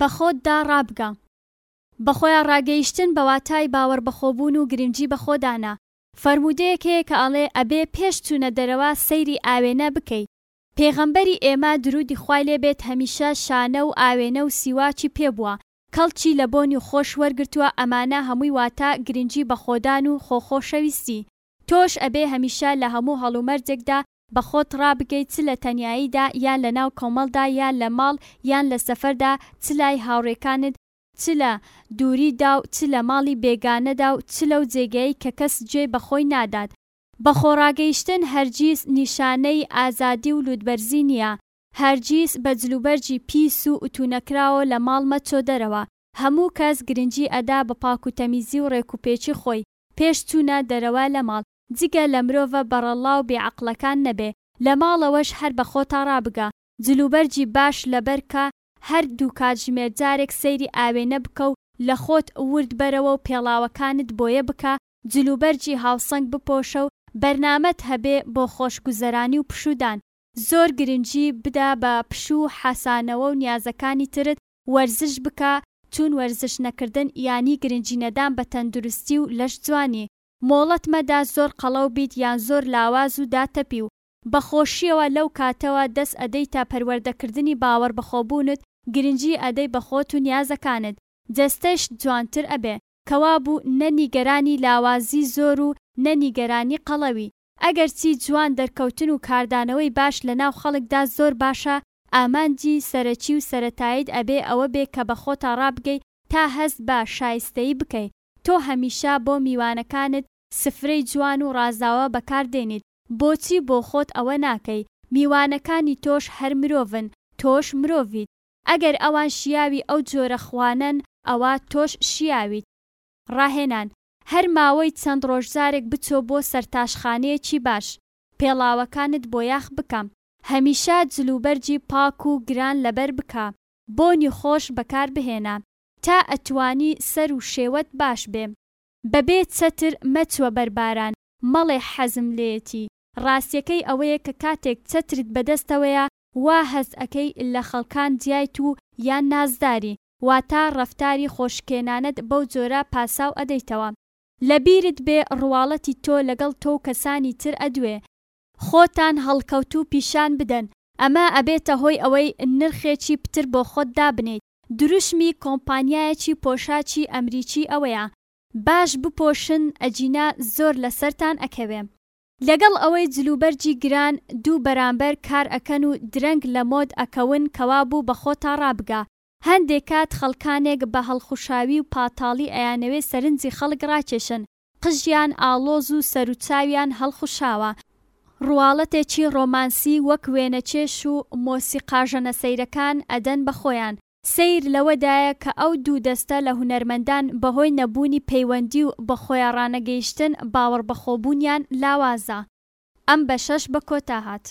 بەخۆتدا ڕابگە. بەخۆیا ڕاگەیشتن بە واتای باوەڕ بەخۆبوون و گرنگی بە خۆدانە. فەرموودەیەک هەیە کە ئەڵێ ئەبێ پێش چوونە دەرەوە سەیری ئاوێنە بکەی. پێغەمبەری ئێمە دروودی خوای لێ بێت هەمیشە شانە و ئاوێنە و سیواکی پێ بووە، کەڵکی لە بۆنی خۆش وەرگرتووە ئەمانە هەمووی واتە گرنگی بە خۆدان و خۆ خۆشەویستی. تۆش ئەبێ هەمیشە لە هەموو هەڵومەرجێکدا بە خۆت ڕابگەی چ لە تەنیاییدا یان لە ناو کۆمەڵدا یا لە ماڵ یان لە سەفەردا چ لای هاوڕێکانت چ لە دووریدا و چ لە ماڵی بێگانەدا و چ لەو جێگەیەی کە کەس گوێ بە خۆی نادات. بە خۆڕاگەیشتن هەرگیز نیشانەی ئازادی و لووتبەرزی نییە. هەرگیز بە جلوبەرگی پیس و ئوتوونەکراوە لە ماڵ مەچۆ دەرەوە. هەموو کەس گرنگی ئەدا بە پاکوتەمیزی و ڕێکوپێکی خۆی، پێش چوونە دەرەوە لە ماڵ. جگە لە مرۆڤە بەڕەڵڵا و بێ عەقڵەکان نەبێ، لە ماڵەوەش هەر بە خۆتا ڕابگە، جلوبەرگی باش لەبەر کە، هەر دوو کاتژمێر جارێک سەیری ئاوێنە بکە و لە خۆت ورد بەرەوە و پێڵاوەکانت بۆیە بکە، جلوبەرگی هاوسەنگ بپۆشە و بەرنامەت هەبێ بۆ خۆشگوزەرانی و پشوودان، زۆر گرنگی بدە بە پشوو و حەسانەوە و نیازەکانی ترت، وەرزش بکە، چوون وەرزش نەکردن یانی گرنگی نەدان بە تەندروستی و لەش جوانی. مۆڵەت مەدە زۆر قەڵەو بیت یان زۆر لاواز و داتەپی و بە خۆشیەوە لەو کاتەوە دەست ئەدەیتە پەروەردەکردنی باوەڕ بەخۆبوونت گرنگی ئەدەی بە خۆت و نیازەکانت جەستەشت جوانتر ئەبێ کەوابوو نە نیگەرانی لاوازی زۆر و نە نیگەرانی قەڵەوی ئەگەرچی جوان دەرکەوتن و کاردانەوەی باش لەناو خەڵکدا زۆر باشە ئامانجی سەرەکی و سەرەتاییت ئەبێ ئەوە بێ کە بە خۆتا ڕابگەی تا هەست بە شایستەیی بکەی تۆ هەمیشە بۆ میوانەکانت سفرەی جوان و ڕازاوە بەکار دێنیت، بۆچی بۆ خۆت ئەوە ناکەی؟ میوانەکانی تۆش هەر مرۆڤن، تۆش مرۆڤیت. ئەگەر ئەوان شیاوی ئەو جۆرە خوانەن، ئەوا تۆش شیاویت. ڕاهێنان، هەر ماوەی چەند ڕۆژ جارێک بچۆ بۆ سەرتاشخانەیەکی باش، پێڵاوەکانت بۆیاخ بکە. هەمیشە جلوبەرگی پاک و گران لەبەر بکە. بۆنی خۆش بەکار بهێنە. تا ئەتوانی سەر و شێوەت باش بێ. بەبێ چەتر مەچوە بەر باران مەڵێ حەزم لێیەتی ڕاستیەکەی ئەوەیە کە کاتێک چەترت بەدەستەوەیە وا هەست ئەکەی لە خەڵکان جیایت و یان نازداری واتا ڕەفتاری خۆشکێنانەت بەو جۆرە پاساو ئەدەیتەوە لەبیرت بێ ڕواڵەتی تۆ لەگەڵ تۆ و کەسانی تر ئەدوێ خۆتان هەڵکەوتوو پیشان بدەن ئەمە ئەبێتە هۆی ئەوەی نرخێکی پتر بۆ خۆت دابنێیت دروشمی کۆمپانیایەکی پۆشاکی ئەمریکی ئەوەیە باش بپۆشن ئەگینا زۆر لەسەرتان ئەکەوێ لەگەڵ ئەوەی جلوبەرگی گران دوو بەرامبەر کار ئەکەن و درەنگ لە مۆد ئەکەون کەوابوو بە خۆتا ڕابگە هەندێ کات خەڵکانێک بە هەڵخوشاوی و پاتاڵی ئەیانەوێ سەرنجی خەڵک ڕاکێشن قژیان ئاڵۆز و سەروچاویان هەڵخوشاوە، ڕواڵەتێکی ڕۆمانسی وەک وێنەکێش و مۆسیقاژەنە سەیرەکان ئەدەن بە خۆیان، سەیر لەوەدایە کە ئەو دوو دەستە لە هونەرمەندان بەهۆی نەبوونی پەیوەندی و بەخۆیاڕانەگەیشتن باوەڕبەخۆبوونیان لاوازە. ئەم بەشەش بە کۆتا هات.